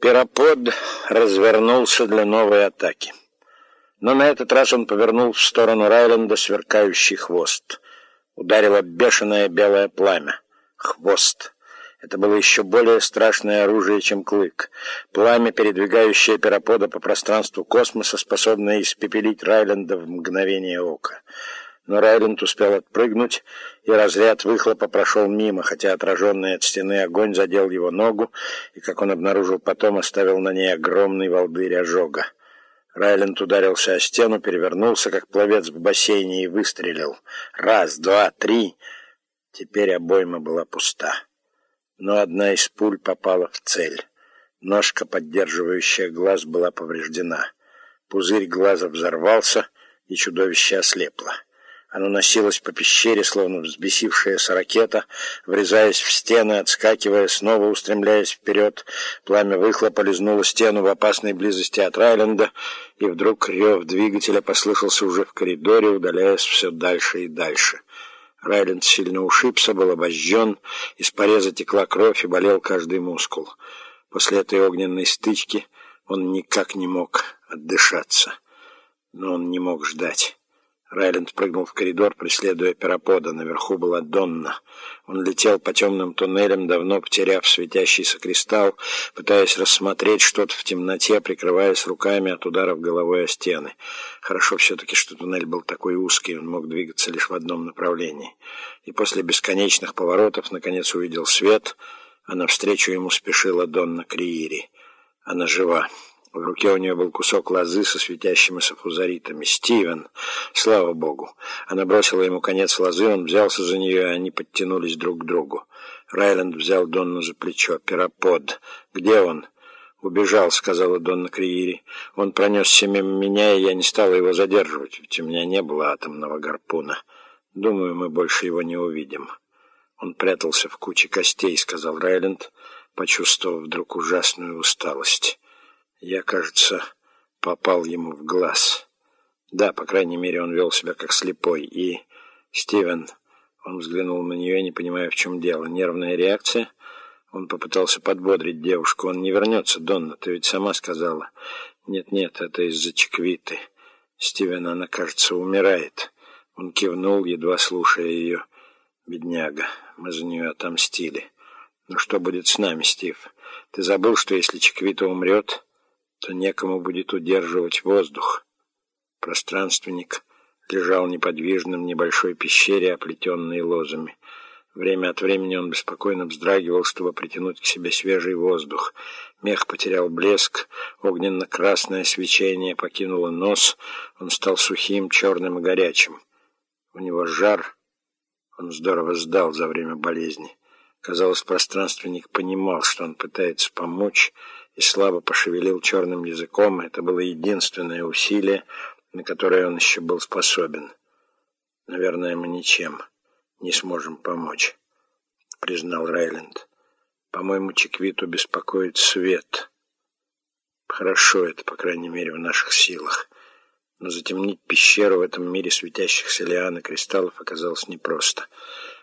Пиропод развернулся для новой атаки. Но на этот раз он повернул в сторону Райленда сверкающий хвост. Ударило бешеное белое пламя. Хвост. Это было еще более страшное оружие, чем клык. Пламя, передвигающее пиропода по пространству космоса, способное испепелить Райленда в мгновение ока. Но Райленд успел отпрыгнуть, и разряд выхлопа прошел мимо, хотя отраженный от стены огонь задел его ногу, и, как он обнаружил потом, оставил на ней огромный волдырь ожога. Райленд ударился о стену, перевернулся, как пловец в бассейне, и выстрелил. Раз, два, три. Теперь обойма была пуста. Но одна из пуль попала в цель. Ножка, поддерживающая глаз, была повреждена. Пузырь глаза взорвался, и чудовище ослепло. Оно носилось по пещере, словно взбесившаяся ракета, врезаясь в стены, отскакивая, снова устремляясь вперед. Пламя выхлопа лизнуло стену в опасной близости от Райленда, и вдруг рев двигателя послышался уже в коридоре, удаляясь все дальше и дальше. Райленд сильно ушибся, был обожжен, из пореза текла кровь и болел каждый мускул. После этой огненной стычки он никак не мог отдышаться. Но он не мог ждать. Райленд прыгнул в коридор, преследуя пиропода. Наверху была Донна. Он летел по темным туннелям, давно потеряв светящийся кристалл, пытаясь рассмотреть что-то в темноте, прикрываясь руками от ударов головой о стены. Хорошо все-таки, что туннель был такой узкий, он мог двигаться лишь в одном направлении. И после бесконечных поворотов, наконец, увидел свет, а навстречу ему спешила Донна Криири. Она жива. В руке у нее был кусок лозы со светящимися фузаритами. «Стивен!» Слава богу! Она бросила ему конец лозы, он взялся за нее, и они подтянулись друг к другу. Райленд взял Донну за плечо. «Пиропод! Где он?» «Убежал», — сказала Донна Криири. «Он пронесся мимо меня, и я не стала его задерживать, ведь у меня не было атомного гарпуна. Думаю, мы больше его не увидим». «Он прятался в куче костей», — сказал Райленд, почувствовав вдруг ужасную усталость. Я, кажется, попал ему в глаз. Да, по крайней мере, он вел себя как слепой. И, Стивен, он взглянул на нее, не понимая, в чем дело. Нервная реакция? Он попытался подбодрить девушку. Он не вернется, Донна, ты ведь сама сказала. Нет-нет, это из-за Чеквиты. Стивен, она, кажется, умирает. Он кивнул, едва слушая ее. Бедняга, мы за нее отомстили. Ну что будет с нами, Стив? Ты забыл, что если Чеквита умрет то некому будет удерживать воздух. Пространственник лежал неподвижным в небольшой пещере, оплетенной лозами. Время от времени он беспокойно вздрагивал, чтобы притянуть к себе свежий воздух. Мех потерял блеск, огненно-красное свечение покинуло нос, он стал сухим, черным и горячим. У него жар, он здорово сдал за время болезни. Казалось, пространственник понимал, что он пытается помочь, и слабо пошевелил черным языком. Это было единственное усилие, на которое он еще был способен. «Наверное, мы ничем не сможем помочь», — признал Райленд. «По-моему, Чеквиту беспокоит свет. Хорошо это, по крайней мере, в наших силах. Но затемнить пещеру в этом мире светящихся лиан и кристаллов оказалось непросто.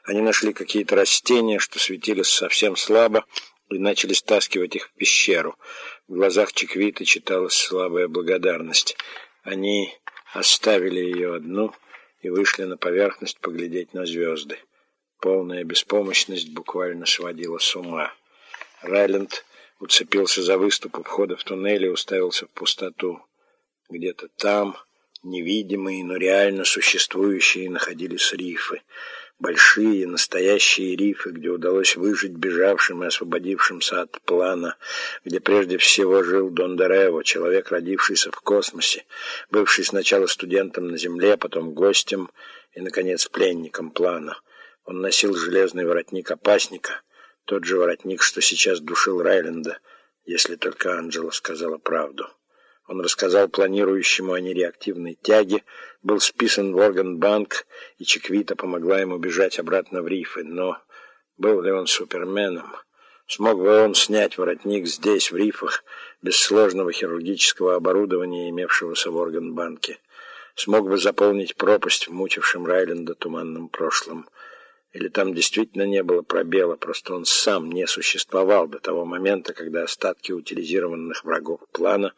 Они нашли какие-то растения, что светились совсем слабо, и начали стаскивать их в пещеру. В глазах Чеквита читалась слабая благодарность. Они оставили ее одну и вышли на поверхность поглядеть на звезды. Полная беспомощность буквально сводила с ума. Райленд уцепился за выступ у входа в туннель и уставился в пустоту. Где-то там, невидимые, но реально существующие, находились рифы большие, настоящие рифы, где удалось выжить бежавшим и освободившимся от плана, где прежде всего жил Дон Дерево, человек, родившийся в космосе, бывший сначала студентом на Земле, потом гостем и, наконец, пленником плана. Он носил железный воротник опасника, тот же воротник, что сейчас душил Райленда, если только Анджела сказала правду. Он рассказал планирующему о нереактивной тяге, был списан в органбанк, и Чеквита помогла ему бежать обратно в рифы. Но был ли он суперменом? Смог бы он снять воротник здесь, в рифах, без сложного хирургического оборудования, имевшегося в органбанке? Смог бы заполнить пропасть в мучившем Райленда туманном прошлом? Или там действительно не было пробела, просто он сам не существовал до того момента, когда остатки утилизированных врагов плана